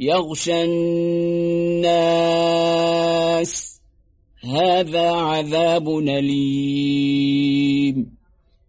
يغشى الناس. هذا عذاب أليم.